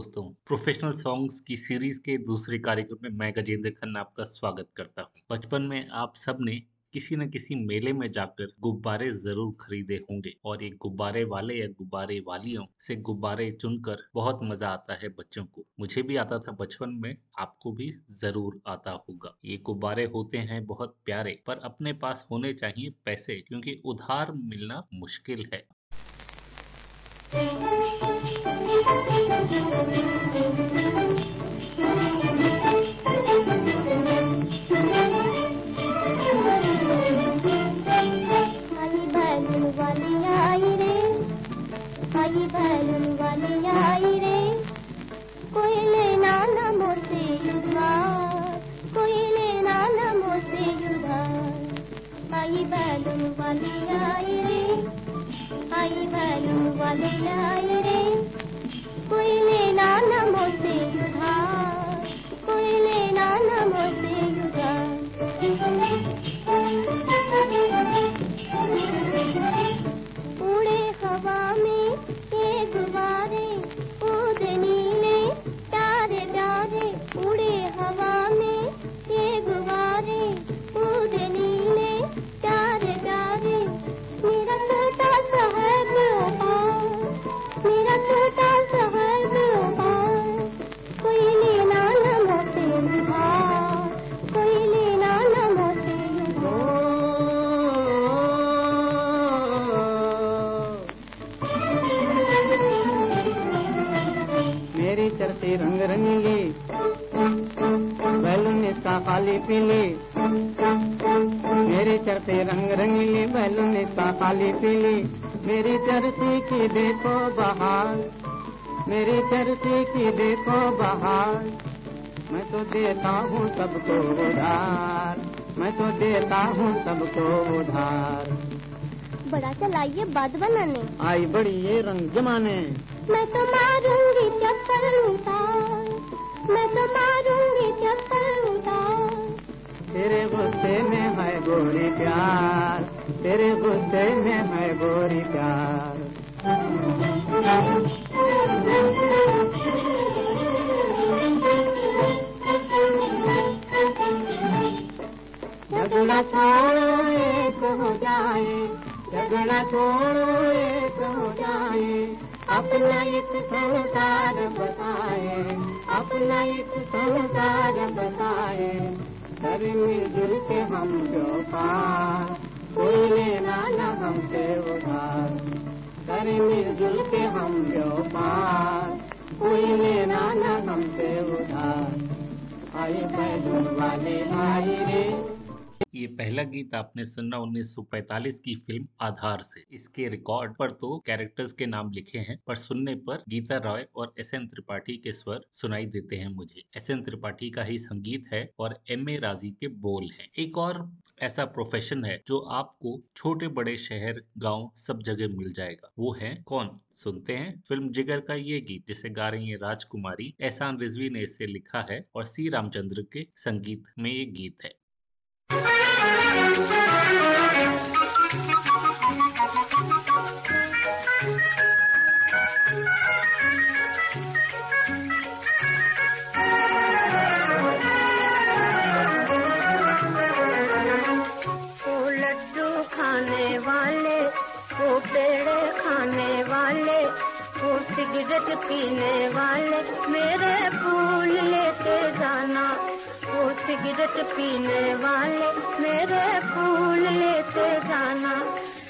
दोस्तों professional songs की series के दूसरे कार्यक्रम में मैं गजेंद्र खन्ना आपका स्वागत करता हूँ। बचपन में आप सबने किसी न किसी मेले में जाकर गुब्बारे ज़रूर खरीदे होंगे और ये गुब्बारे वाले या गुब्बारे वालियों से गुब्बारे चुनकर बहुत मज़ा आता है बच्चों को। मुझे भी आता था बचपन में, आपको भी ज़रूर आता होगा। ये गुब्बारे होते हैं बहुत प्यारे, पर अपने पास होने चाहिए पैसे, क्योंकि उधार मिलना मुश्किल है। आई बैलून वाली आई रे कोई लेना न मोसे उधार कोई लेना न लेना न मोसे उधार कोई लेना न मोसे उधार की देखो बहार मेरी चरती की देखो बहार। मैं तो देता हूँ सबको उधार मैं तो देता हूँ सबको उधार। बड़ा चलाइए बात बनाने। आई बड़ी ये रंग जमाने। मैं तो मारूँगी चक्कर उतार मैं तो मारूँगी चक्कर तेरे गुस्से में है गोरी प्यार तेरे गुस्से में है गोरी प्यार। झगड़ा छोड़ो एक हो जाए झगड़ा छोड़ो एक हो जाए, अपना एक संसार बताए, अपना एक संसार बताए। कर मिलजुल के हम जो पार, कोई लेना न हमसे उधार। हम कोई लेना न हमसे उधार। आई बैलून वाले आई रे। ये पहला गीत आपने सुना 1945 की फ़िल्म आधार से। इसके रिकॉर्ड पर तो कैरेक्टर्स के नाम लिखे हैं, पर सुनने पर गीता रॉय और एस एन त्रिपाठी के स्वर सुनाई देते हैं मुझे। एस एन त्रिपाठी का ही संगीत है और एम ए राज़ी के बोल हैं। एक और ऐसा प्रोफेशन है जो आपको छोटे बड़े शहर, गाँव सब जगह मिल जाएगा। वो है कौन? सुनते हैं फ़िल्म जिगर का ये गीत जिसे गा रही है राजकुमारी एहसान रिजवी ने इसे लिखा है और सी रामचंद्र के संगीत में ये गीत है। सिगरेट पीने वाले मेरे फूल लेते जाना। वो सिगरेट पीने वाले मेरे फूल लेते जाना।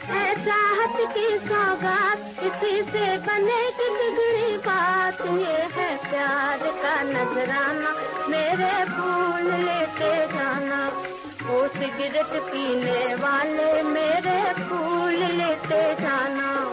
है चाहत की सौगात इसी से बने की बिगड़ी बात? ये है प्यार का नजराना, मेरे फूल लेते जाना। वो सिगरेट पीने वाले मेरे फूल लेते जाना।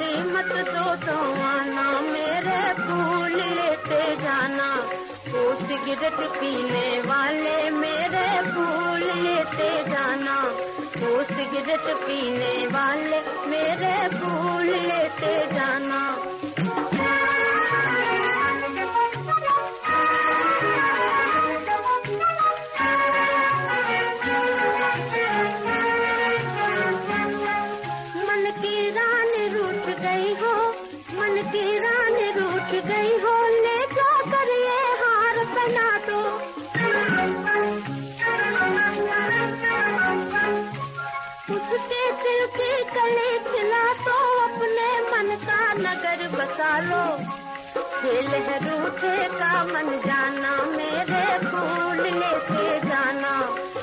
जिसकी मत दो तो आना, मेरे फूल लेते जाना। वो सिगरेट पीने वाले, मेरे फूल लेते जाना। वो सिगरेट पीने वाले, मेरे फूल लेते जाना। गई हो, ले जा कर ये हार पहना दो। उसके दिल की कली खिला तो अपने मन का नगर बसा लो। खेल है रूठे का मन जाना, मेरे फूल लेके जाना।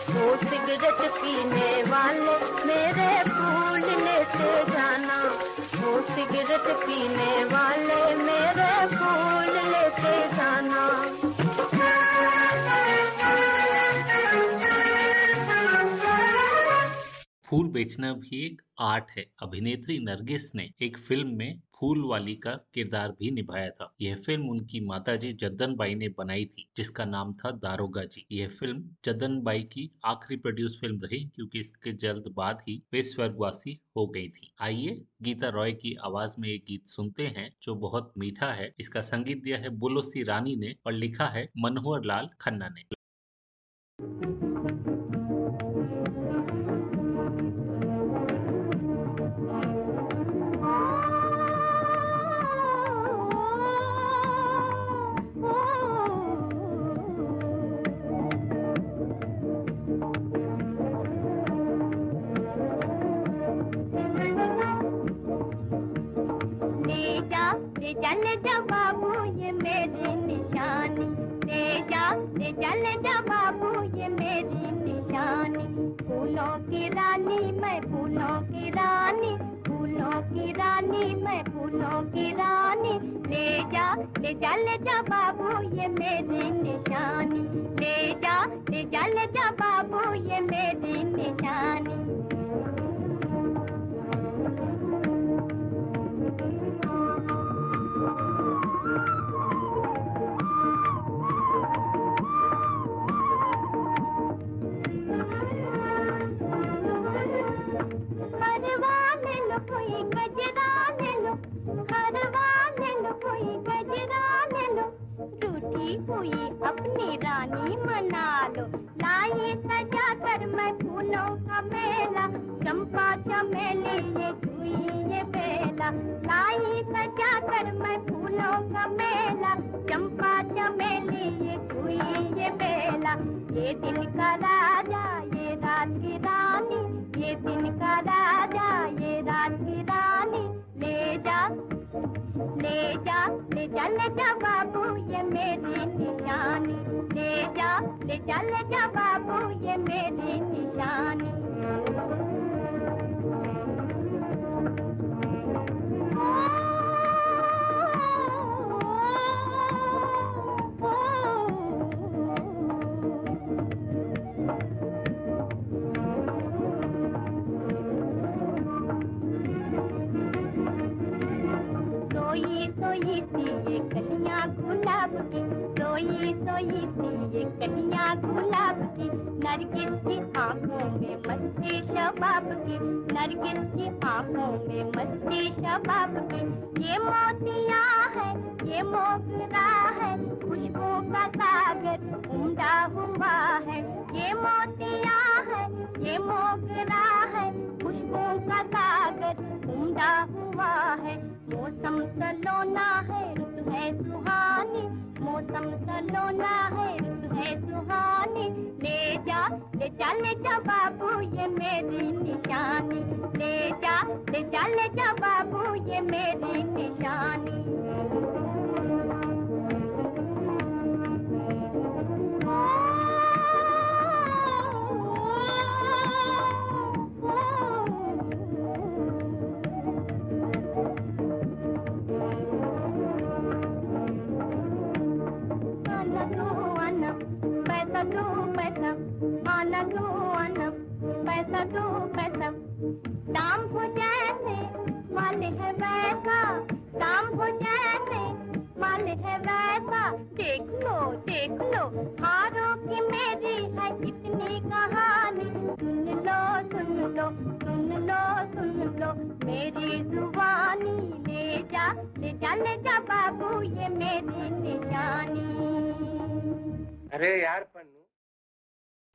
वो सिगरेट पीने वाले मेरे फूल लेते जाना। सिगरेट पीने वाले मेरे फूल लेते जाना। फूल बेचना भी एक आर्ट है। अभिनेत्री नरगिस ने एक फ़िल्म में फूल वाली का किरदार भी निभाया था। यह फ़िल्म उनकी माताजी जद्दन बाई ने बनाई थी, जिसका नाम था दारोगा जी। यह फ़िल्म जद्दन बाई की आखिरी प्रोड्यूस फ़िल्म रही, क्योंकि इसके जल्द बाद ही वे स्वर्गवासी हो गई थी। आइए गीता रॉय की आवाज़ में एक गीत सुनते हैं, जो बहुत मीठा है। इसका संगीत दिया है बुलोसी रानी ने और लिखा है मनोहर लाल खन्ना ने। ले जा जा बाबू, ये मेरी निशानी। ले जा ले जा जा बाबू, ये मेरी निशानी। फूलों की रानी, मैं फूलों की रानी। फूलों की रानी, मैं फूलों की रानी। ले जा ले जा जा बाबू, ये मेरी निशानी। ले जा ले जा जा बाबू, ये मेरी निशानी।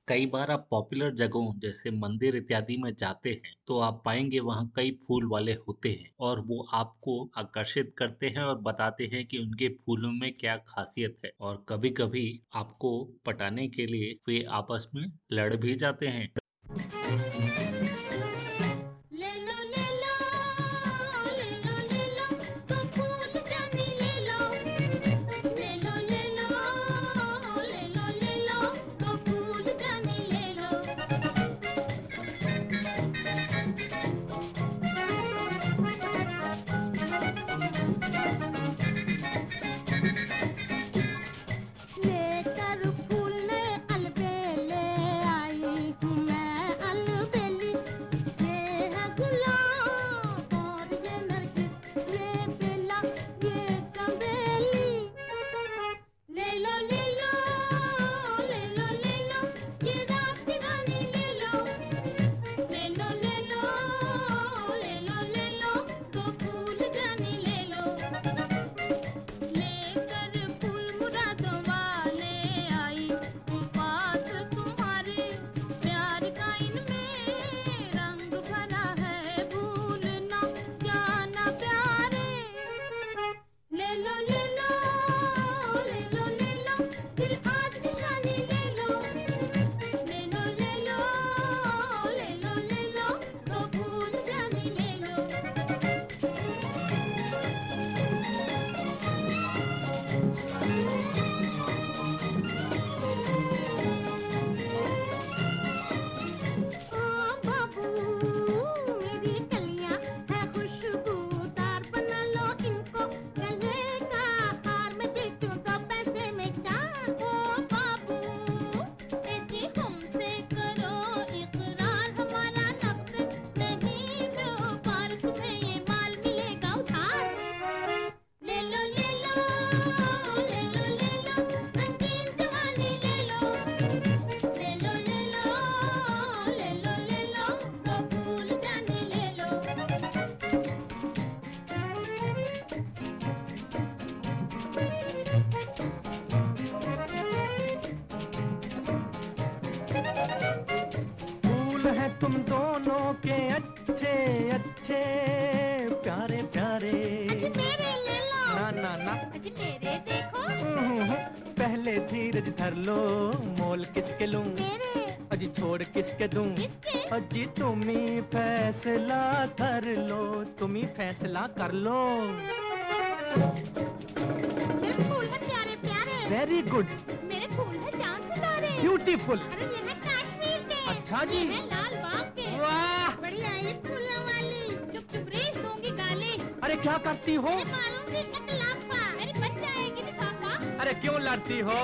कई बार आप पॉपुलर जगहों, जैसे मंदिर इत्यादि में जाते हैं तो आप पाएँगे वहाँ कई फूल वाले होते हैं और वो आपको आकर्षित करते हैं और बताते हैं कि उनके फूलों में क्या खासियत है और कभी कभी आपको पटाने के लिए वे आपस में लड़ भी जाते हैं। किसके अजी तुम ही फैसला कर लो तुम ही फैसला कर लो। फूल है प्यारे प्यारे। वेरी गुड मेरे फूल है चाँद सितारे ब्यूटीफुल अरे ये है कश्मीर के। अच्छा जी। है लाल बाग के। वाह। बढ़िया ये फूलों वाली। चुप चुप रेस दूँगी गाली अरे क्या करती हो? अरे मारूँगी कतलाफा मेरी बच जाएगी लिफाफा अरे क्यों लड़ती हो?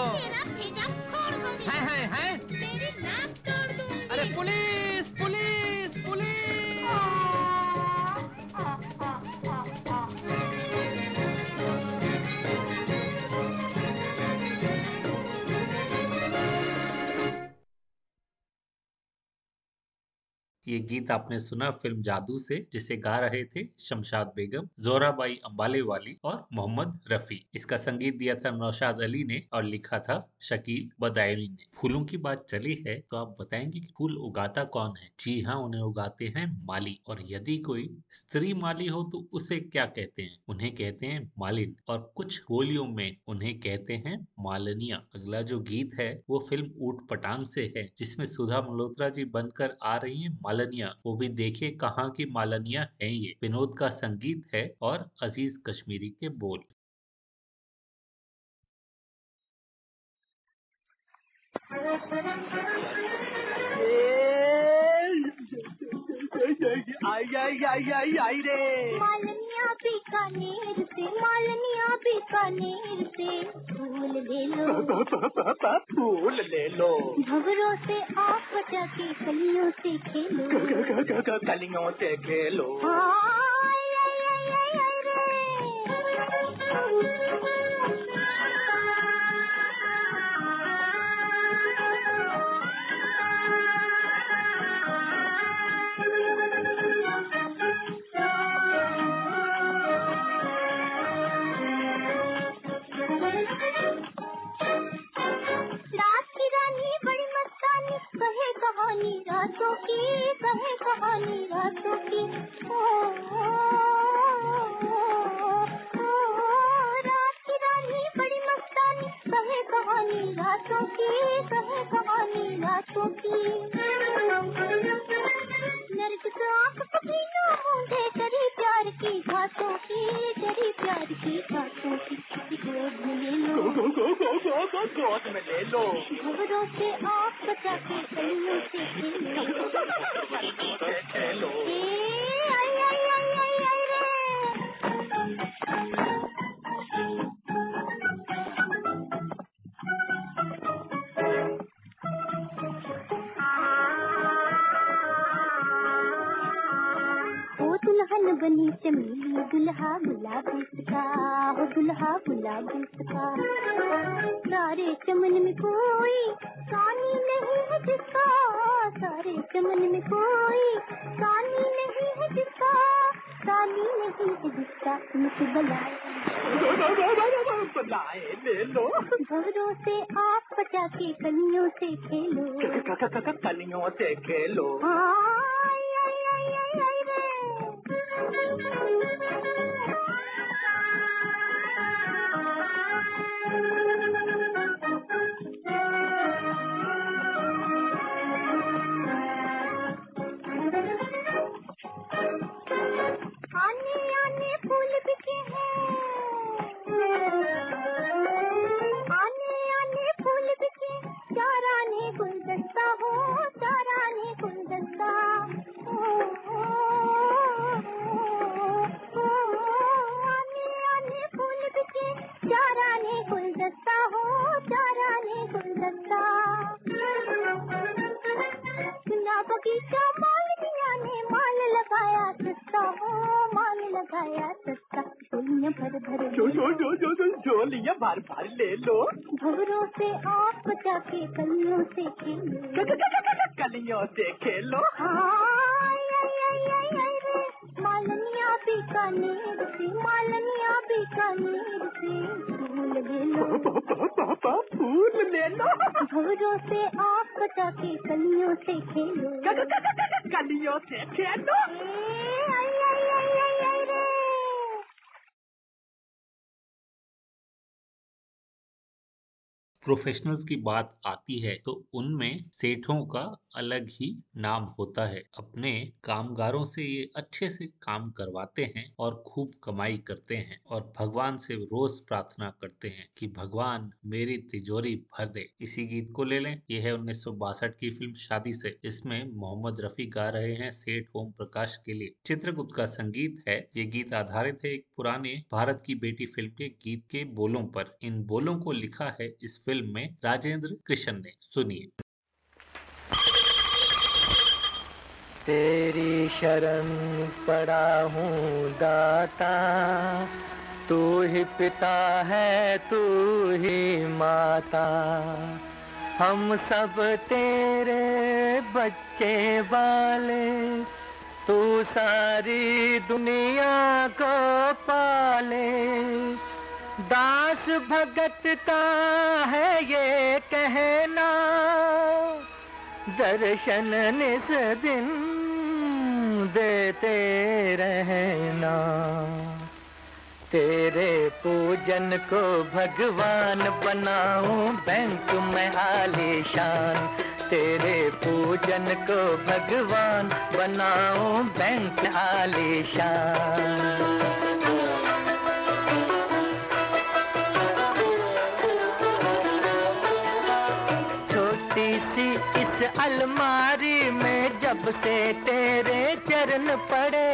ये गीत आपने सुना फ़िल्म जादू से, जिसे गा रहे थे शमशाद बेगम, जोराबाई अम्बाले वाली और मोहम्मद रफी। इसका संगीत दिया था नौशाद अली ने और लिखा था शकील बदायनी ने। फूलों की बात चली है तो आप बताएँगे कि फूल उगाता कौन है? जी हाँ उन्हें उगाते हैं माली। और यदि कोई स्त्री माली हो तो उसे क्या कहते हैं? उन्हें कहते हैं मालिन। और कुछ बोलियों में उन्हें कहते हैं मालनिया। अगला जो गीत है, वो फ़िल्म ऊट पटांग से है, जिसमें सुधा मल्होत्रा जी बनकर आ रही है मालनिया। वो भी देखिए कहाँ की मालनिया है ये। विनोद का संगीत है और अज़ीज़ कश्मीरी के बोल। आई आई आई आई मालनिया बीकानेर से मालनिया फूल ले लो फूल ले लो भवरों से आप बचा के कलियों रातों की कहे कहानी रातों की। ओ, ओ, ओ, रात की रानी बड़ी मस्तानी। कहे कहानी रातों की कहे कहानी रातों की। नरगिस आँख पसीना मूंधे डरी प्यार की बातों की डरी प्यार की बातों की। गोद में ले लो गोद में ले लो खबरों से आप बचा के कलियों से खेलो ले लो से आप बचा के कलियों से खेलो कलियों से खेलो। आई, के कलियों से खेलो कलियों से खेलो मालनिया बीकानेर से मालनिया बीकानेर से फूल ले लो फूल ले लो भवरों से आप बचा के कलियों से खेलो कलियों से खेलो प्रोफेशनल्स की बात आती है तो उनमें सेठों का अलग ही नाम होता है। अपने कामगारों से ये अच्छे से काम करवाते हैं और खूब कमाई करते हैं और भगवान से रोज प्रार्थना करते हैं कि भगवान मेरी तिजोरी भर दे। इसी गीत को ले लें। यह है उन्नीस सौ बासठ की फ़िल्म शादी से इसमें मोहम्मद रफी गा रहे हैं सेठ ओम प्रकाश के लिए। चित्रगुप्त का संगीत है। ये गीत आधारित है एक पुराने भारत की बेटी फ़िल्म के गीत के बोलों पर। इन बोलों को लिखा है इस फ़िल्म में राजेंद्र कृष्ण ने। सुनिए। तेरी शरण पड़ा हूँ दाता। तू ही पिता है, तू ही माता। हम सब तेरे बच्चे वाले। तू सारी दुनिया को पाले। दास भगत का है ये कहना। दर्शन निस दिन देते रहना। तेरे पूजन को भगवान बनाऊँ, बैंक में आलीशान। तेरे पूजन को भगवान बनाऊँ, बैंक आलीशान। जब से तेरे चरण पड़े।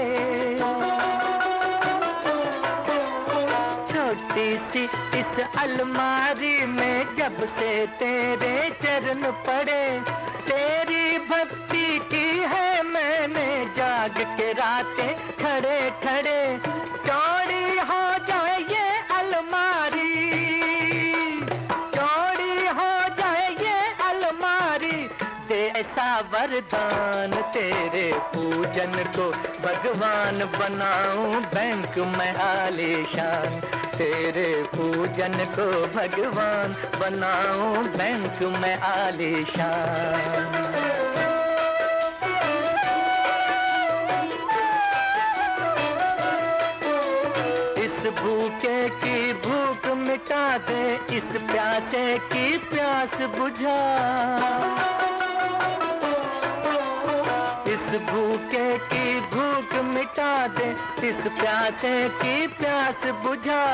छोटी सी इस अलमारी में जब से तेरे चरण पड़े, तेरी भक्ति की है मैंने जाग के रातें खड़े खड़े वरदान तेरे पूजन को भगवान बनाऊँ बैंक में आलीशान। तेरे पूजन को भगवान बनाऊँ बैंक में आलीशान। इस भूखे की भूख मिटा दे, इस प्यासे की प्यास बुझा। भूखे की भूख मिटा दे, इस प्यासे की प्यास बुझा।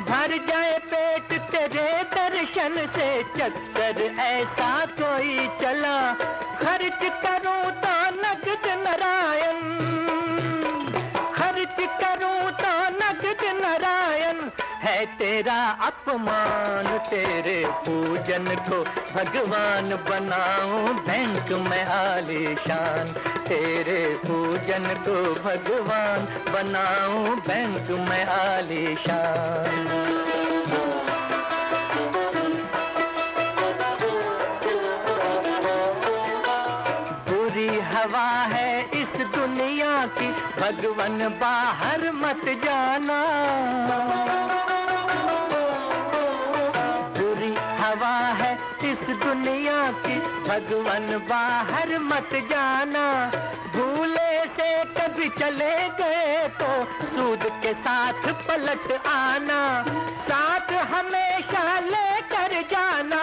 भर जाए पेट तेरे दर्शन से, चक्कर ऐसा कोई चला। खर्च करूँ तो नगद नारायण। है तेरा अपमान, तेरे पूजन को भगवान बनाऊँ, बैंक में आलीशान। तेरे पूजन को भगवान बनाऊँ, बैंक में आलीशान। हवा है इस दुनिया की, भगवन बाहर मत जाना। हवा है इस दुनिया की। भगवान बाहर मत जाना। भूले से कभी चले गए तो सूद के साथ पलट आना। साथ हमेशा लेकर जाना।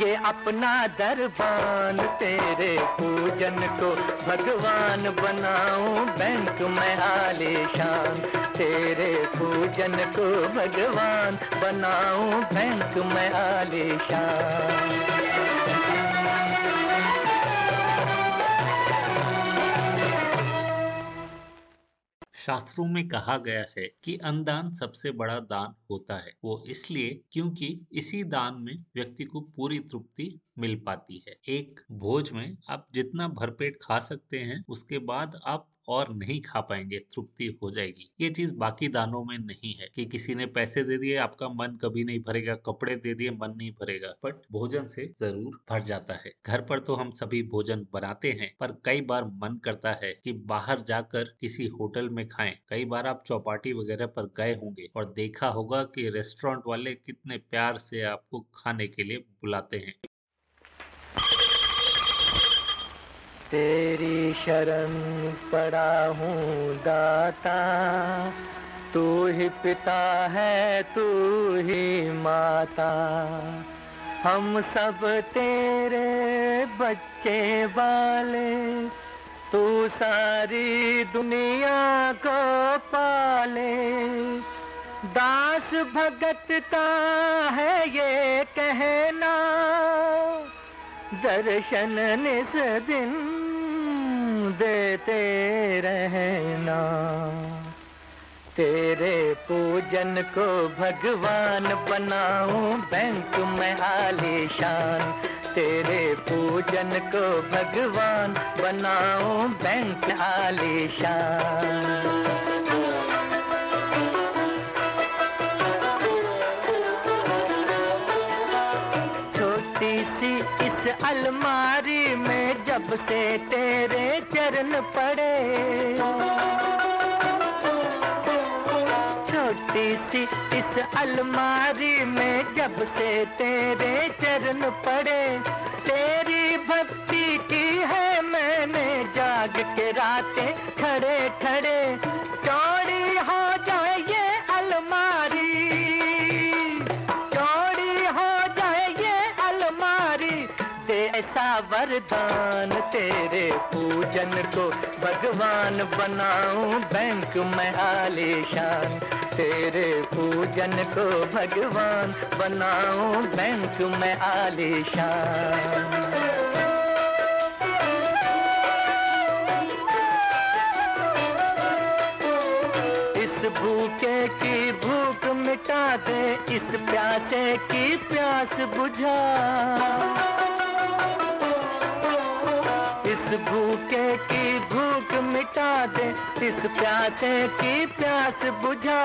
ये अपना दरबान, तेरे पूजन को भगवान बनाऊँ, बैंक में आलीशान। तेरे पूजन को भगवान बनाऊँ, बैंक में आलीशान। शास्त्रों में कहा गया है कि अनदान सबसे बड़ा दान होता है। वो इसलिए क्योंकि इसी दान में व्यक्ति को पूरी तृप्ति मिल पाती है। एक भोज में आप जितना भरपेट खा सकते हैं, उसके बाद आप और नहीं खा पाएँगे, तृप्ति हो जाएगी। ये चीज़ बाकी दानों में नहीं है कि किसी ने पैसे दे दिए, आपका मन कभी नहीं भरेगा, कपड़े दे दिए, मन नहीं भरेगा। बट भोजन से ज़रूर भर जाता है। घर पर तो हम सभी भोजन बनाते हैं, पर कई बार मन करता है कि बाहर जाकर किसी होटल में खाएँ। कई बार आप चौपाटी वगैरह पर गए होंगे और देखा होगा कि रेस्टोरेंट वाले कितने प्यार से आपको खाने के लिए बुलाते हैं। तेरी शरण पड़ा हूँ दाता। तू ही पिता है, तू ही माता। हम सब तेरे बच्चे वाले। तू सारी दुनिया को पाले। दास भगत का है ये कहना। दर्शन निस दिन देते रहना। तेरे पूजन को भगवान बनाऊँ, बैंक में आलीशान। तेरे पूजन को भगवान बनाऊँ, बैंक आलीशान। जब से तेरे चरण पड़े। छोटी सी इस अलमारी में जब से तेरे चरण पड़े, तेरी भक्ति की है मैंने जाग के रातें खड़े खड़े वरदान तेरे पूजन को भगवान बनाऊँ, बैंक में आलीशान। तेरे पूजन को भगवान बनाऊँ, बैंक में आलीशान। भूखे की भूख मिटा दे इस प्यासे की प्यास बुझा। इस भूखे की भूख मिटा दे, इस प्यासे की प्यास बुझा।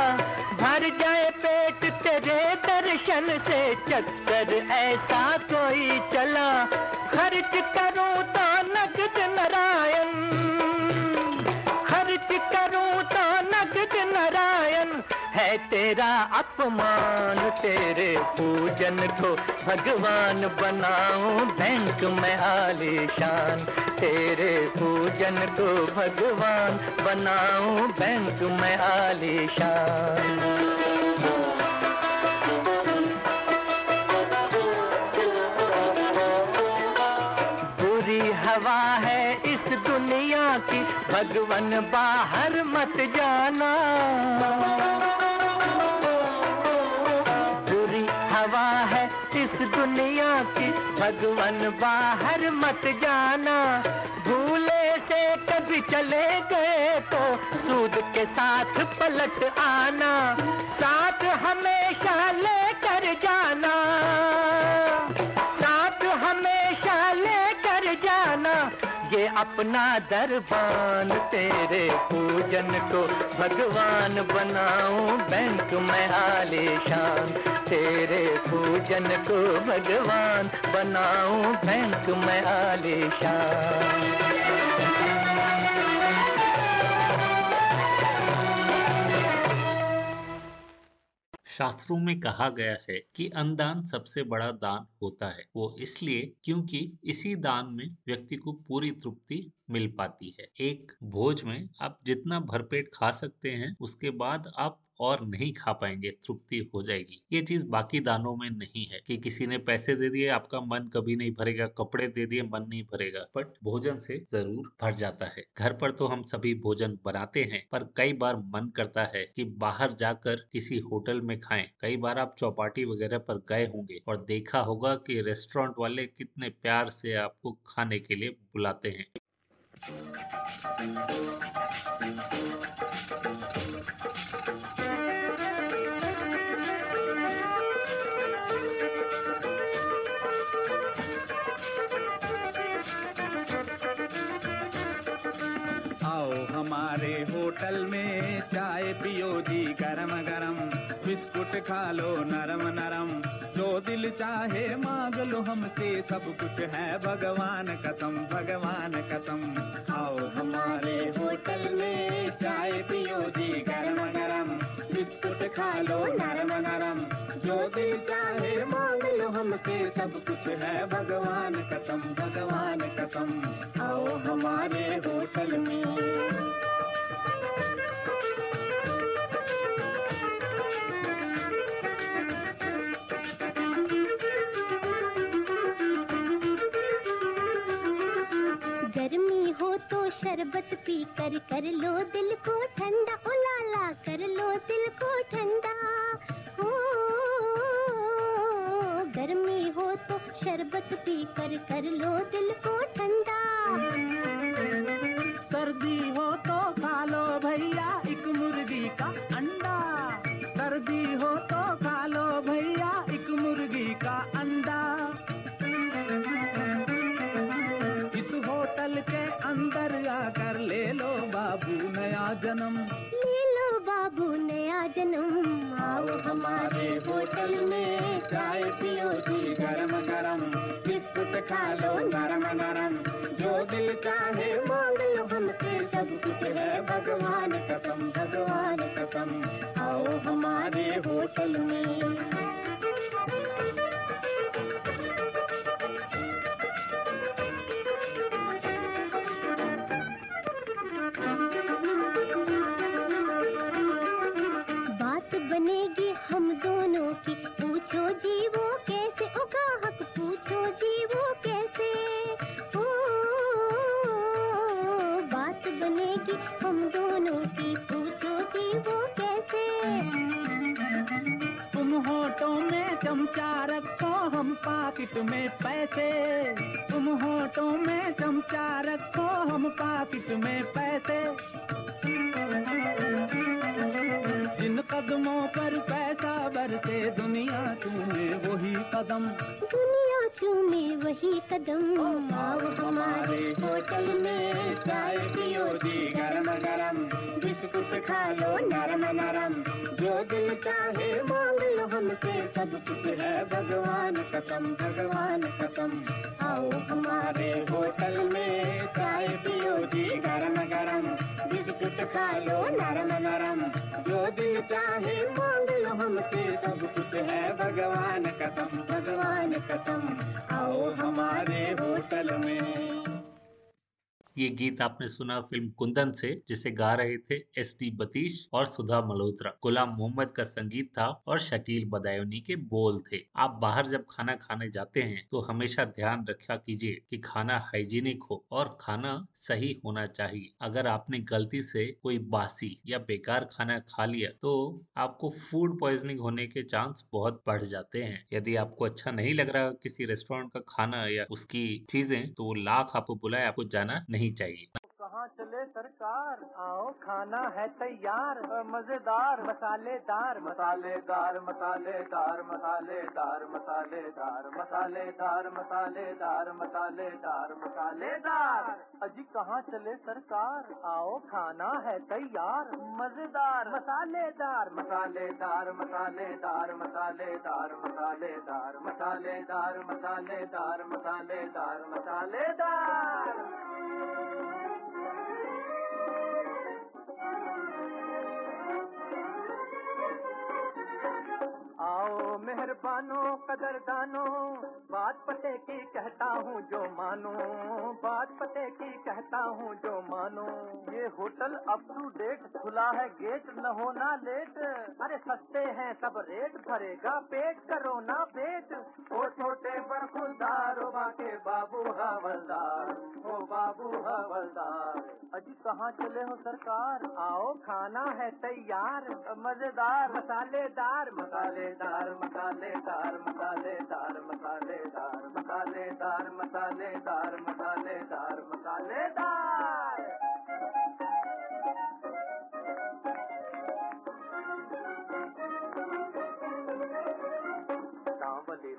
भर जाए पेट तेरे दर्शन से, चक्कर ऐसा कोई चला। खर्च करूँ तो नगद नारायण। तेरा अपमान, तेरे पूजन को भगवान बनाऊँ, बैंक में आलीशान। तेरे पूजन को भगवान बनाऊँ, बैंक में आलीशान। हवा है इस दुनिया की, भगवान बाहर मत जाना। दुनिया की भगवन, बाहर मत जाना। भूले से कभी चले गए तो सूद के साथ पलट आना। साथ हमेशा लेकर जाना। ये अपना दरबान, तेरे पूजन को भगवान बनाऊँ, बैंक में आलीशान तेरे पूजन को भगवान बनाऊँ, बैंक में आलीशान शास्त्रों में कहा गया है कि अनदान सबसे बड़ा दान होता है। वो इसलिए क्योंकि इसी दान में व्यक्ति को पूरी तृप्ति मिल पाती है। एक भोज में आप जितना भरपेट खा सकते हैं, उसके बाद आप और नहीं खा पाएँगे, तृप्ति हो जाएगी। ये चीज़ बाकी दानों में नहीं है कि किसी ने पैसे दे दिए, आपका मन कभी नहीं भरेगा, कपड़े दे दिए, मन नहीं भरेगा बट भोजन से ज़रूर भर जाता है। घर पर तो हम सभी भोजन बनाते हैं, पर कई बार मन करता है कि बाहर जाकर किसी होटल में खाएँ। कई बार आप चौपाटी वगैरह पर गए होंगे और देखा होगा कि रेस्टोरेंट वाले कितने प्यार से आपको खाने के लिए बुलाते हैं। हमारे होटल में चाय पियो जी, गरम गरम। बिस्कुट खा लो नरम नरम। जो दिल चाहे मांग लो हमसे, सब कुछ है भगवान कसम भगवान कसम। आओ हमारे होटल में चाय पियो जी, गरम गरम। बिस्कुट खा लो नरम नरम। जो दिल चाहे मांग लो हमसे, सब कुछ है भगवान कसम भगवान कसम। आओ हमारे होटल में। पी कर कर लो दिल को ठंडा, ओ लाला कर लो दिल को ठंडा। हो गर्मी हो तो शरबत पी कर कर लो दिल सब कुछ है भगवान कसम भगवान कसम आओ हमारे होटल में चाय पियो जी गरम गरम बिस्कुट खा लो नरम नरम। जो दिल चाहे मांग लो हमसे। सब कुछ है भगवान कसम भगवान कसम आओ हमारे होटल में। ये गीत आपने सुना फ़िल्म कुंदन से, जिसे गा रहे थे एस डी बतीश और सुधा मल्होत्रा। गुलाम मोहम्मद का संगीत था और शकील बदायूनी के बोल थे। आप बाहर जब खाना खाने जाते हैं तो हमेशा ध्यान रखा कीजिए कि खाना हाइजीनिक हो और खाना सही होना चाहिए। अगर आपने गलती से कोई बासी या बेकार खाना खा लिया तो आपको फ़ूड पॉइजनिंग होने के चांस बहुत बढ़ जाते हैं। यदि आपको अच्छा नहीं लग रहा किसी रेस्टोरेंट का खाना या उसकी चीज़ें तो वो लाख आपको बुलाए, आपको जाना नहीं चाहिए। कहाँ चले सरकार आओ खाना है तैयार मज़ेदार मसालेदार मसालेदार मसालेदार मसालेदार मसालेदार मसालेदार मसालेदार मसालेदार मसालेदार अजी कहाँ चले सरकार आओ खाना है तैयार मज़ेदार मसालेदार मसालेदार मसालेदार मसालेदार मसालेदार मसालेदार मसालेदार मसालेदार मसालेदार आओ मेहरबानो, कदरदानो, बात पते की कहता हूँ जो मानो, बात पते की कहता हूँ जो मानो। ये होटल अप टू डेट खुला है गेट न होना लेट अरे सस्ते हैं, सब रेट भरेगा, पेट करो ना पेट। वो छोटे पर खुलदार बाके बाबू हवलदार, ओ बाबू हवलदार। अजी कहाँ चले हो सरकार? आओ, खाना है तैयार, मज़ेदार, मसालेदार मसालेदार। दार मसाले दार मसाले दार मसाले दार मसाले दार मसाले दार मसाले दार मसाले दार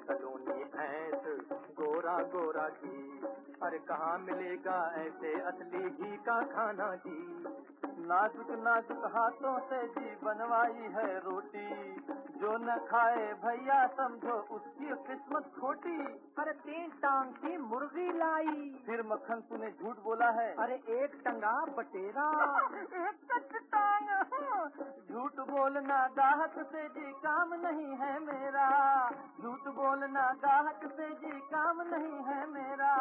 सलोनी भैंस, गोरा गोरा घी। अरे कहाँ मिलेगा ऐसे असली घी का खाना जी नाजुक नाजुक हाथों से जी बनवाई है रोटी। जो न खाए भैया समझो उसकी किस्मत छोटी अरे तीन टांग की मुर्गी लाई। फिर मक्खन तूने झूठ बोला है। अरे एक टंगा बटेरा। एक टांग झूठ बोलना गाहक से जी काम नहीं है मेरा। झूठ बोलना गाहक से जी काम नहीं है मेरा।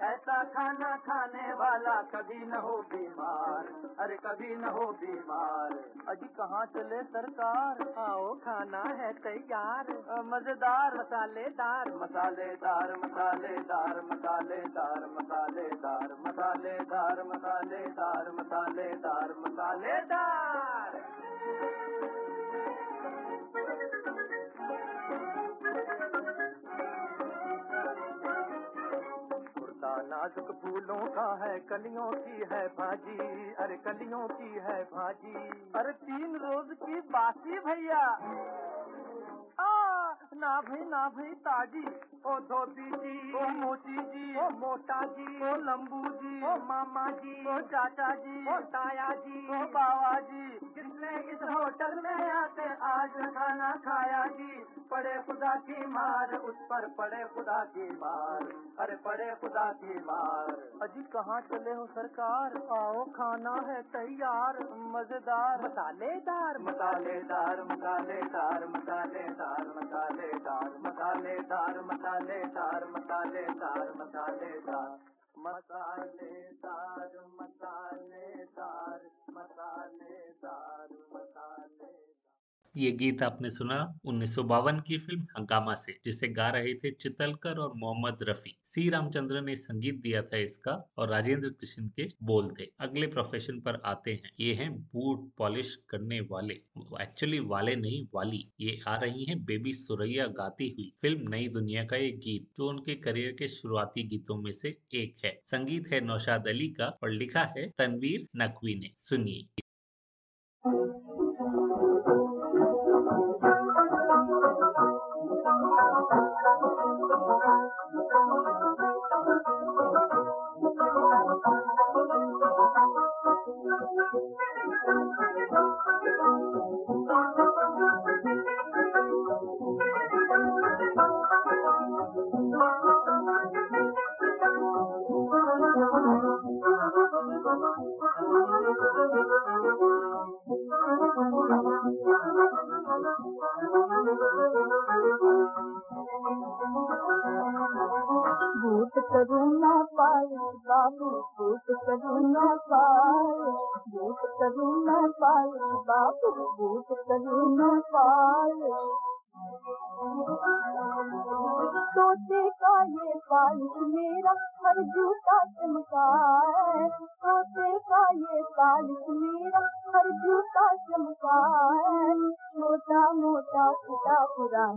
ऐसा खाना खाने वाला कभी न हो बीमार। अरे कभी न हो बीमार। अजी कहाँ चले सरकार? आओ खाना है तैयार। मज़ेदार, मसालेदार। मसालेदार मसालेदार मसालेदार मसालेदार मसालेदार मसालेदार मसालेदार मसालेदार। नाजुक फूलों का है, कलियों की है भाजी। अरे, कलियों की है भाजी। अरे, तीन रोज की बासी, भैया। ना भाई ना भाई ताजी। ओ धोबी जी ओ मोची जी ओ मोटा जी ओ लंबू जी ओ मामा जी ओ चाचा जी ओ ताया जी ओ बाबा जी। किसने इस होटल में आते आज खाना खाया जी। पड़े खुदा की मार उस पर पड़े खुदा की मार। अरे पड़े खुदा की मार। अजी कहाँ चले हो सरकार? आओ खाना है तैयार मज़ेदार। मसालेदार मसालेदार मसालेदार मसालेदार। मसाले दार मसाले दार मसाले दार मसाले दार मसाले दार मसाले ये गीत आपने सुना उन्नीस सौ बावन की फ़िल्म हंगामा से, जिसे गा रहे थे चितलकर और मोहम्मद रफी। सी. रामचंद्र ने संगीत दिया था इसका और राजेंद्र कृष्ण के बोल थे। अगले प्रोफेशन पर आते हैं। ये हैं बूट पॉलिश करने वाले। एक्चुअली वाले नहीं, वाली। ये आ रही हैं बेबी सुरैया गाती हुई। फ़िल्म नई दुनिया का एक गीत, जो उनके करियर के शुरुआती गीतों में से एक है। संगीत है नौशाद अली का और लिखा है तनवीर नकवी ने। सुनिए।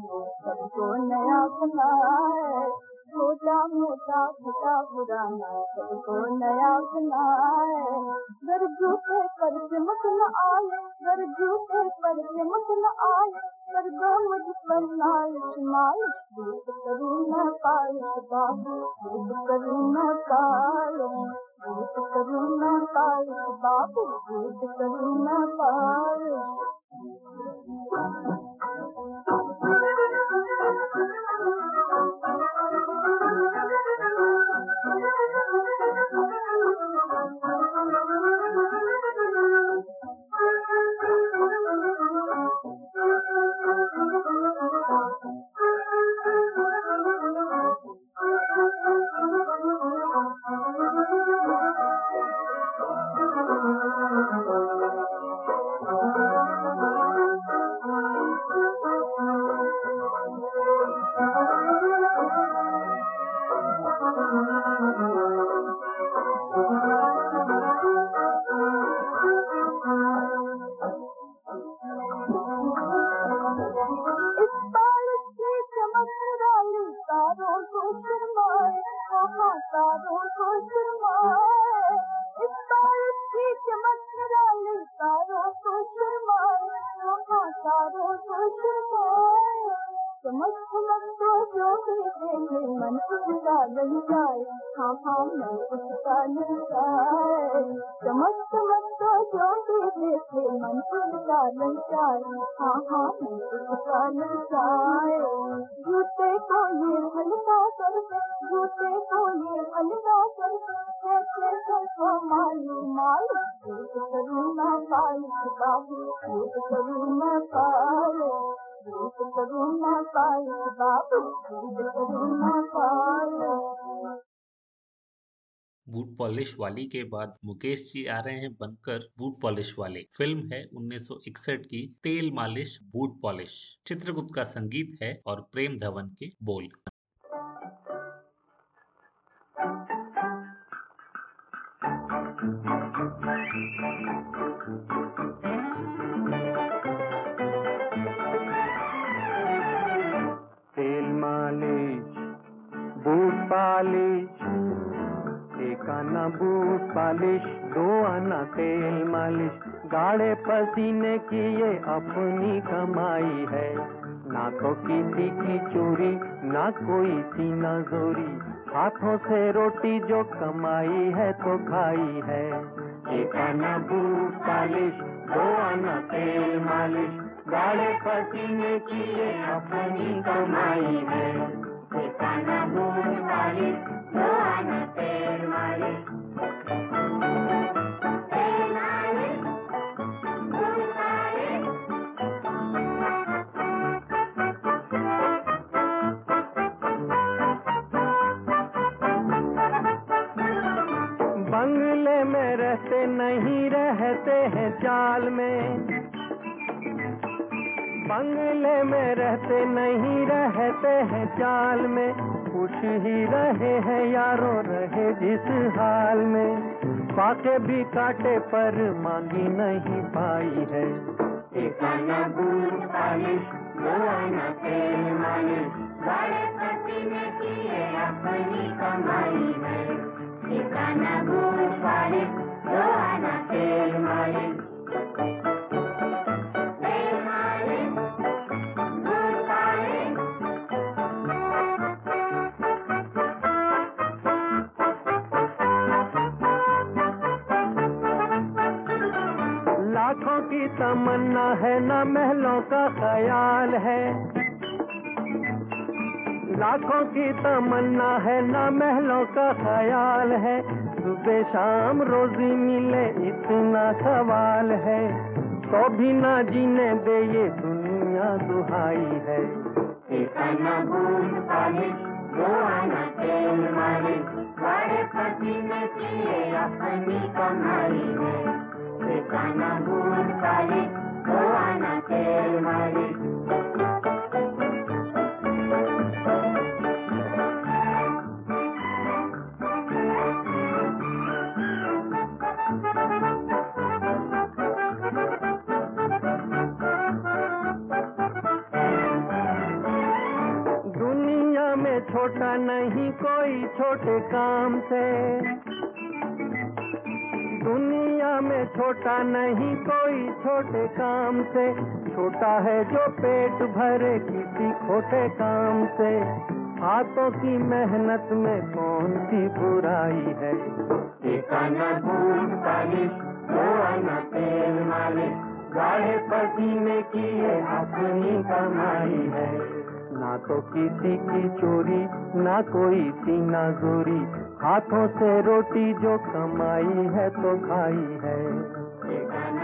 सबको नया छोटा मोटा नया बनाए घर जूते पर चमक न आए घर जूते पर चमक न आए कर दो मुझ पर लालच मालिश दूध करूँ न पालिश बाबू दूध करूँ न पालिश दूध करूँ न पालिश बाबू दूध करूँ न पालिश पॉलिश वाली के बाद मुकेश जी आ रहे हैं बनकर बूट पॉलिश वाले। फ़िल्म है 1961 की तेल मालिश, बूट पॉलिश। चित्रगुप्त का संगीत है और प्रेम धवन के बोल। आना बूट पालिश दो आना तेल मालिश। गाढ़े पसीने की ये अपनी कमाई है। ना तो किसी की चोरी, ना कोई सीना जोरी। हाथों से रोटी जो कमाई है तो खाई है। एक आना बूट पालिश दो आना तेल मालिश। गाढ़े पसीने की ये अपनी कमाई है। एक आना बूट पालिश दो आना रहते नहीं, रहते हैं चाल में। खुश ही रहे हैं यारों, रहे जिस हाल में। पाके भी काटे पर मांगी नहीं पाई है। एक आना दो आना तेल मालिश गाड़े पसीने की ये अपनी कमाई है एक आना दो आना तेल महलों का ख्याल है। लाखों की तमन्ना है, न महलों का ख्याल है। सुबह शाम रोजी मिले, इतना सवाल है। तो भी ना जीने दे, ये दुनिया दुहाई है। आना बूट पालिश दो आना तेल मालिश अपनी कमाई है ठिकाना बूंद काली छोटा नहीं कोई छोटे काम से। छोटा नहीं कोई छोटे काम से। छोटा है जो पेट भरे किसी खोटे काम से। हाथों की मेहनत में कौन सी बुराई है? आना तेल गाढ़े पसीने की ये अपनी कमाई है। ना तो किसी की चोरी ना कोई सीना जोरी हाथों से रोटी जो कमाई है तो खाई है। ठिकाना बूंद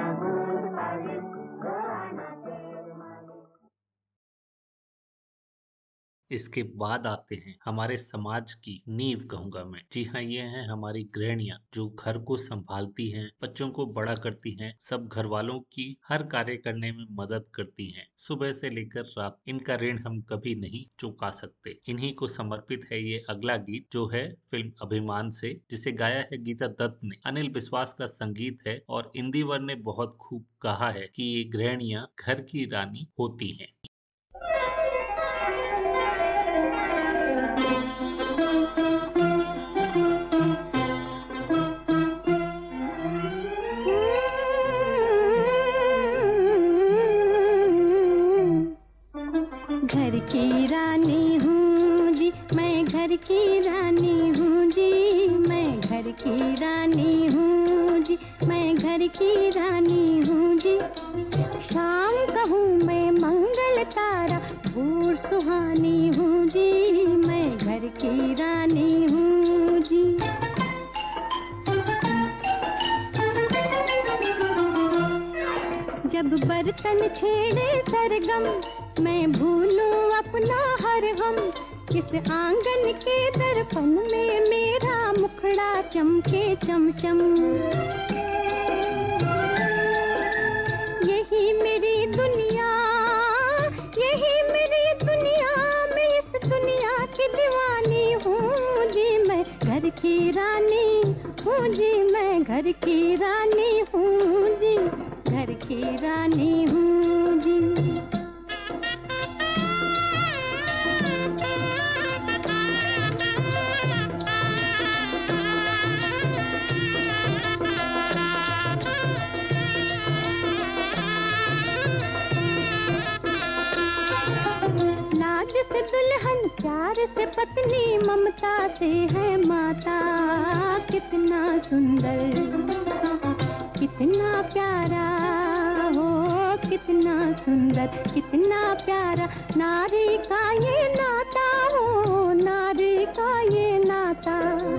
इसके बाद आते हैं हमारे समाज की नींव, कहूँगा मैं। जी हाँ ये हैं हमारी गृहणियाँ जो घर को संभालती हैं, बच्चों को बड़ा करती हैं, सब घर वालों की हर कार्य करने में मदद करती हैं। सुबह से लेकर रात, इनका ऋण हम कभी नहीं चुका सकते। इन्हीं को समर्पित है ये अगला गीत, जो है फ़िल्म अभिमान से, जिसे गाया है गीता दत्त ने। अनिल विश्वास का संगीत है और इंदिवर ने बहुत खूब कहा है कि ये गृहणियाँ घर की रानी होती हैं। घर की रानी हूँ जी, मैं घर की रानी हूँ जी, मैं घर की रानी हूँ जी। शाम कहूँ मैं मंगल तारा भूर सुहानी हूँ जी, मैं घर की रानी हूँ जी। जब बर्तन छेड़े सरगम, मैं भूलूं अपना हर गम। किस आँगन के दर्पण में मेरा मुखड़ा चमके चमचम। यही मेरी दुनिया, यही मेरी दुनिया, मैं इस दुनिया की दीवानी हूँ जी, मैं घर की रानी हूँ जी, मैं घर की रानी हूँ जी, घर की रानी पत्नी ममता से है माता। कितना सुंदर, कितना प्यारा, हो कितना सुंदर, कितना प्यारा। नारी का ये नाता, हो नारी का ये नाता।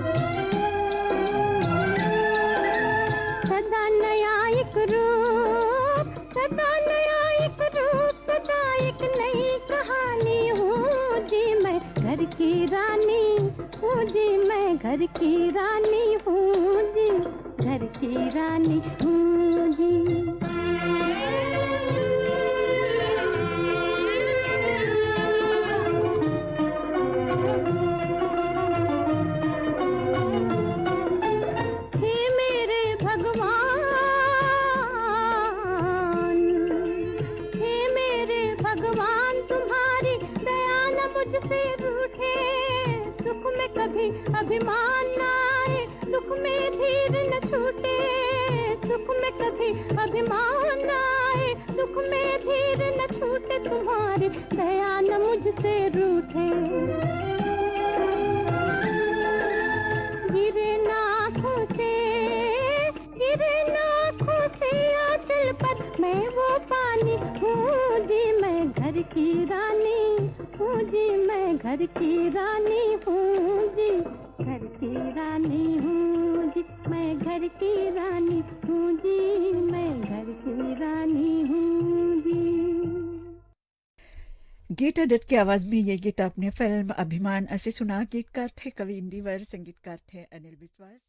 जी मैं घर की रानी हूँ जी। घर की रानी हूँ गीता दत्त की आवाज़ में ये गीत आपने फ़िल्म अभिमान ऐसे सुना, गीतकार थे कवि इंदिवर, संगीतकार थे अनिल विश्वास।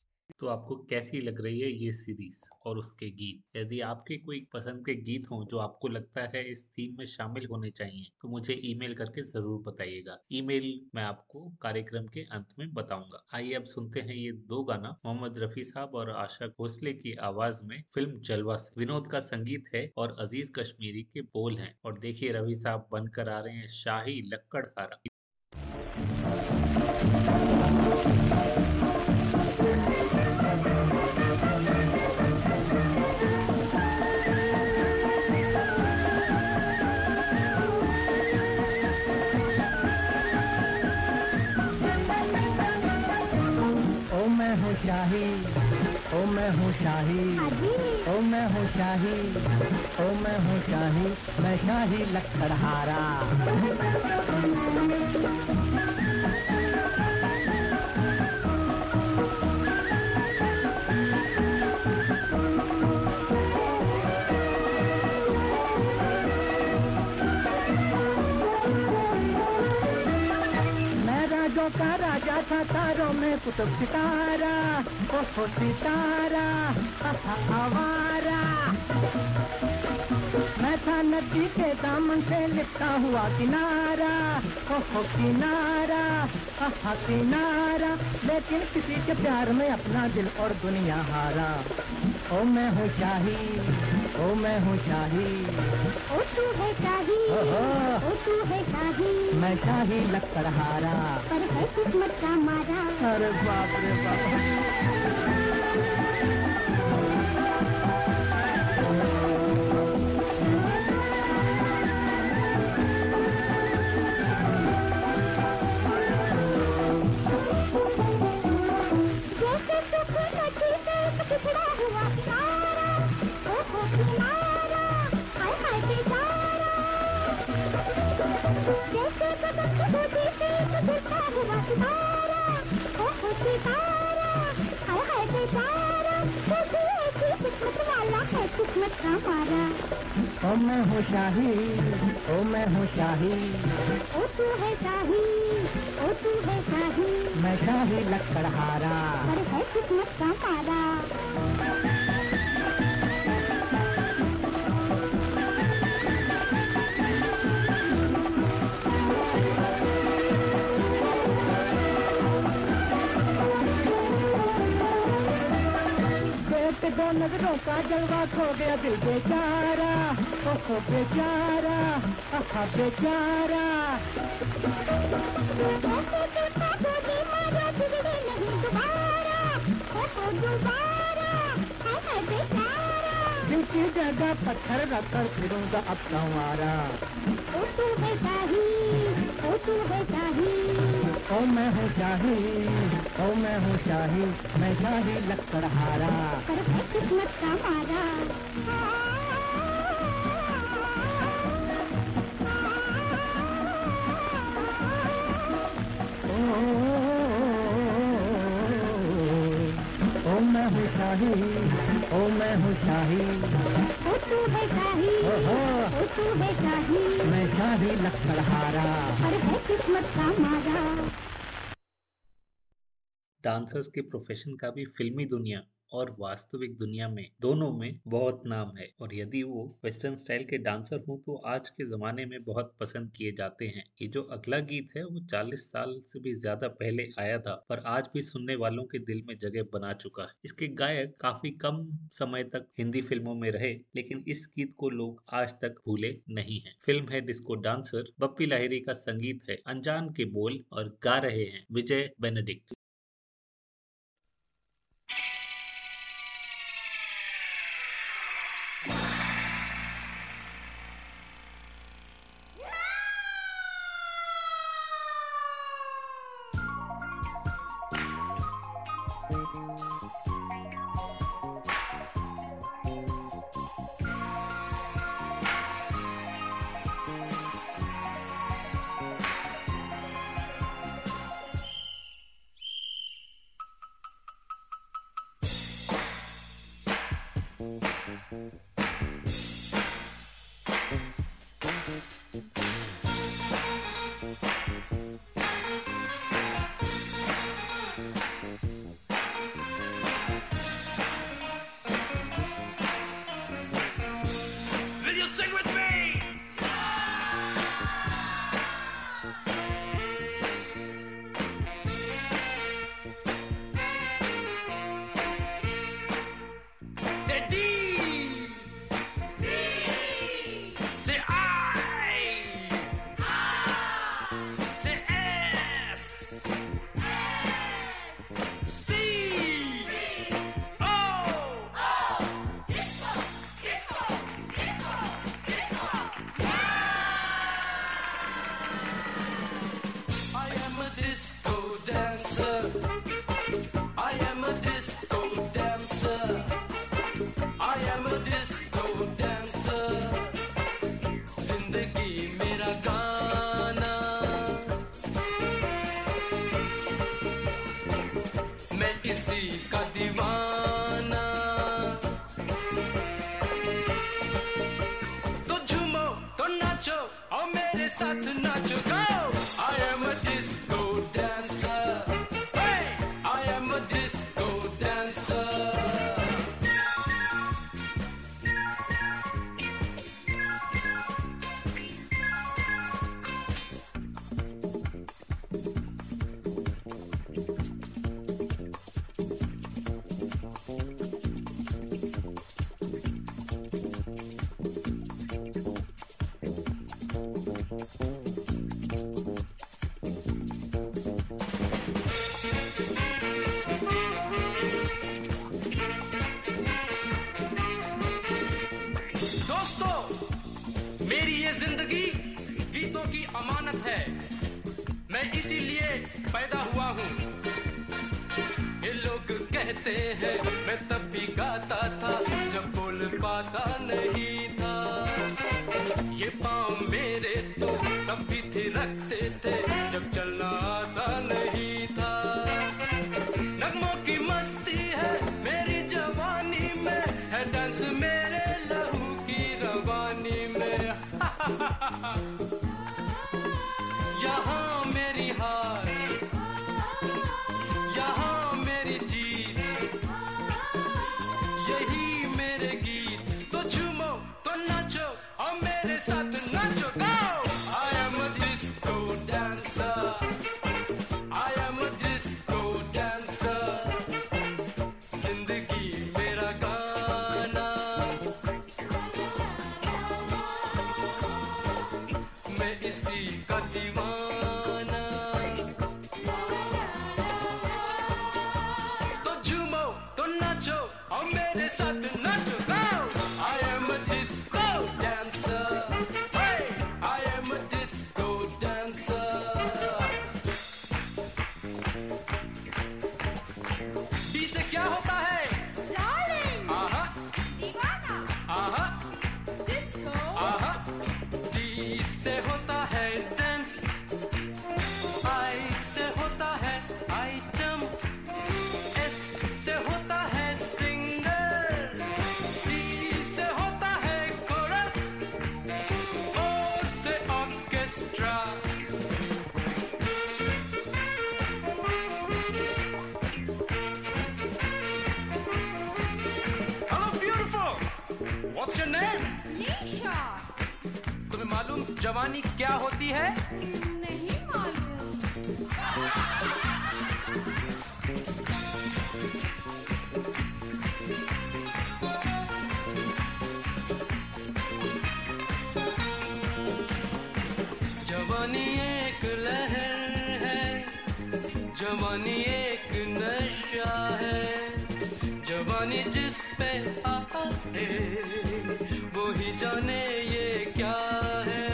तो आपको कैसी लग रही है ये सीरीज़ और उसके गीत? यदि आपके कोई पसंद के गीत हों जो आपको लगता है इस थीम में शामिल होने चाहिए तो मुझे ईमेल करके ज़रूर बताइएगा। ईमेल मैं आपको कार्यक्रम के अंत में बताऊँगा। आइए अब सुनते हैं ये दो गाना, मोहम्मद रफी साहब और आशा भोसले की आवाज़ में फ़िल्म जलवा से। विनोद का संगीत है और अज़ीज़ कश्मीरी के बोल है। और देखिए रवि साहब बनकर आ रहे हैं शाही लक्कड़ हारा ओ, मैं हूँ शाही। ओ, मैं हूँ शाही। ओ, मैं हूँ शाही। मैं शाही लकड़हारा कुतुब सितारा ओ हो सितारा आवारा। मैं था नदी के दामन से लिपटा हुआ किनारा ओ हो किनारा आहा किनारा। लेकिन किसी के प्यार में अपना दिल और दुनिया हारा। ओ मैं हूँ शाही, ओ मैं हूँ शाही। तू है शाही ओ तू है शाही। मैं शाही लकड़हारा पर है किस्मत का मारा। अरे बाप रे बाप। ओ, मैं हूँ शाही। ओ, मैं हूँ शाही। ओ तू है शाही ओ तू है शाही मैं शाही लकड़हारा। पर है किस्मत का मारा। देख दो नज़रों का जलवा खो गया दिल बेचारा ओहो बेचारा आहा बेचारा। दोबारा की जगह पत्थर रखकर फिरूँगा अब संवारा ओ तू है शाही ओ तू है शाही ओ मैं हूँ शाही ओ मैं हूँ शाही मैं शाही लकड़हारा पर किस्मत का मारा ओ, ओ मैं हूँ शाही ओ मैं हूँ शाही। ओ तू है शाही। ओहो। ओ तू है शाही। मैं शाही लक्षणहारा पर है किस्मत का मारा डांसर्स के प्रोफेशन का भी फिल्मी दुनिया। और वास्तविक दुनिया में दोनों में बहुत नाम है। और यदि वो वेस्टर्न स्टाइल के डांसर हों तो आज के जमाने में बहुत पसंद किए जाते हैं। ये जो अगला गीत है, वो 40 साल से भी ज़्यादा पहले आया था, पर आज भी सुनने वालों के दिल में जगह बना चुका है। इसके गायक काफ़ी कम समय तक हिंदी फ़िल्मों में रहे, लेकिन इस गीत को लोग आज तक भूले नहीं है। फ़िल्म है डिस्को डांसर बप्पी लाहिरी का संगीत है, अनजान के बोल और गा रहे हैं, विजय बेनेडिक्ट। पानी जिस पे आए, वो ही जाने ये क्या है।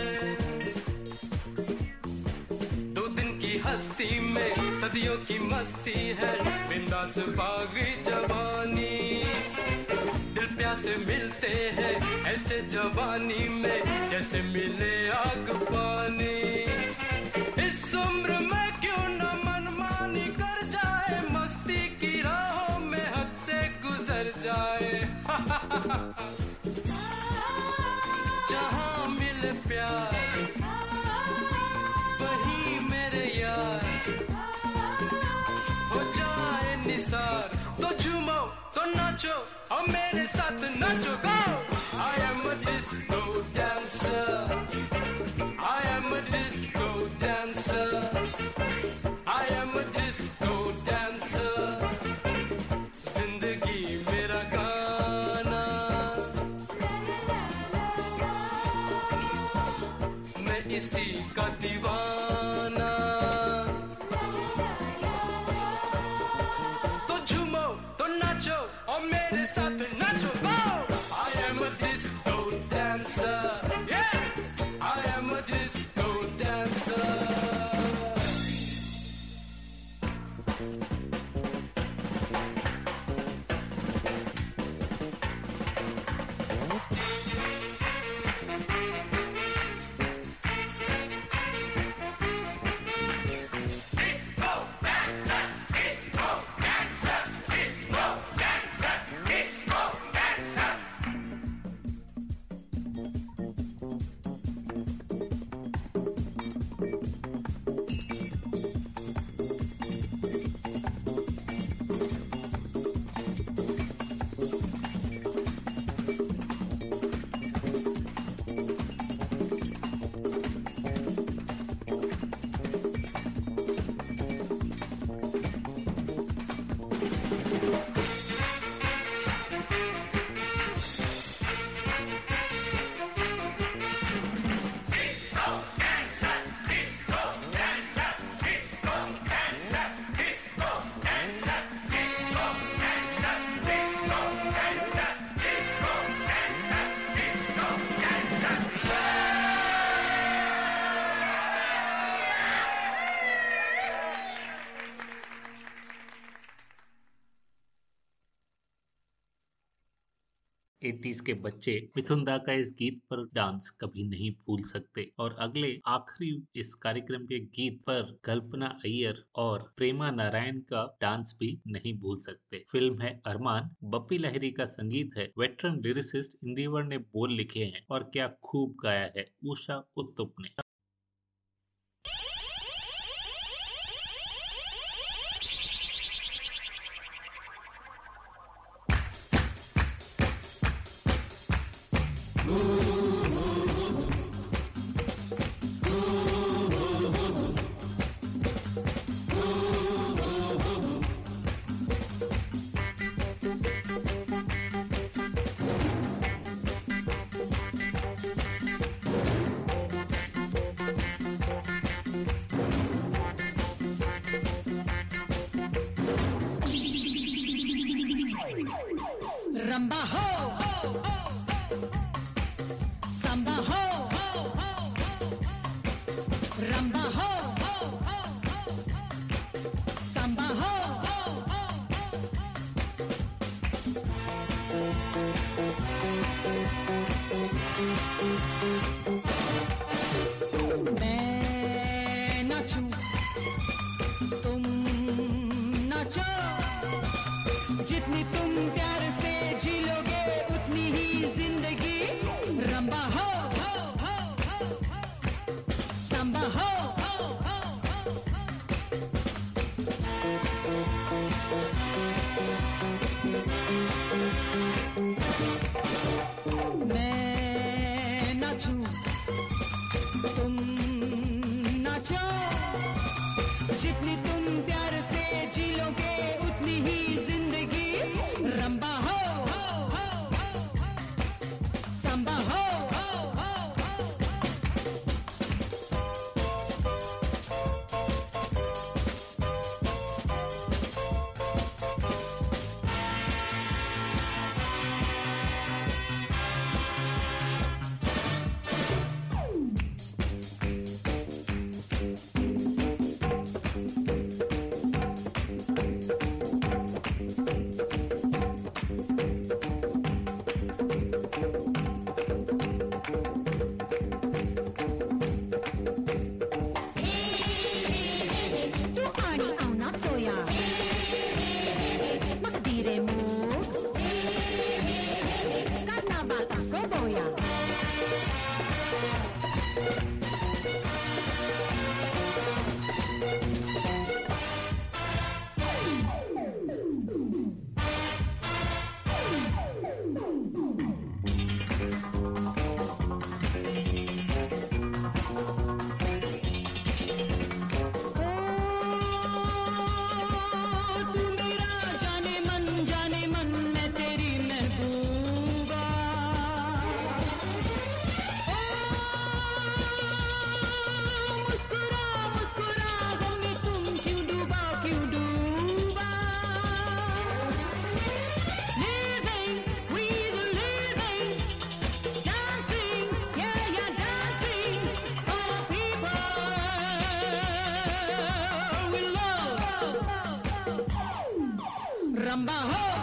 दो दिन की हस्ती में सदियों की मस्ती है, बिंदास बागी जवानी। दिल प्यासे मिलते हैं ऐसे जवानी में, जैसे मिले आग पानी। I'm mad inside the nut, you're. Eighties के बच्चे मिथुन दा का इस गीत पर डांस कभी नहीं भूल सकते। और अगले आखिरी इस कार्यक्रम के गीत पर कल्पना अय्यर और प्रेमा नारायण का डांस भी नहीं भूल सकते। फ़िल्म है अरमान। बप्पी लहरी का संगीत है। वेटरन लिरिसिस्ट इंदिवर ने बोल लिखे हैं। और क्या खूब गाया है। उषा उत्तुप ने। Bajo.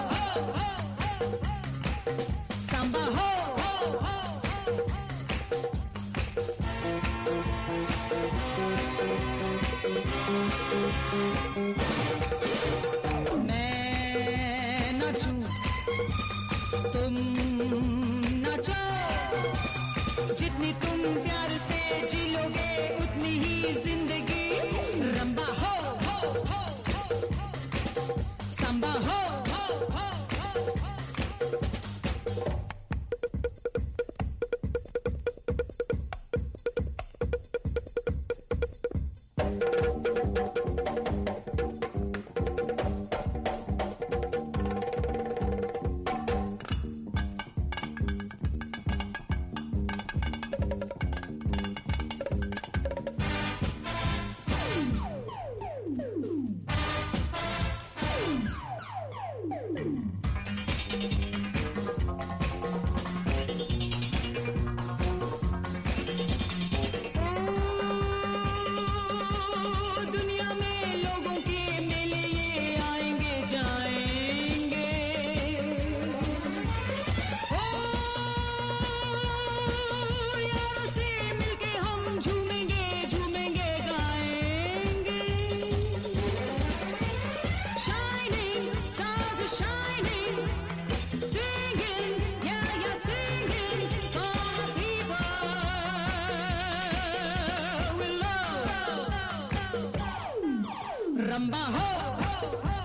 रंबा हो सांबा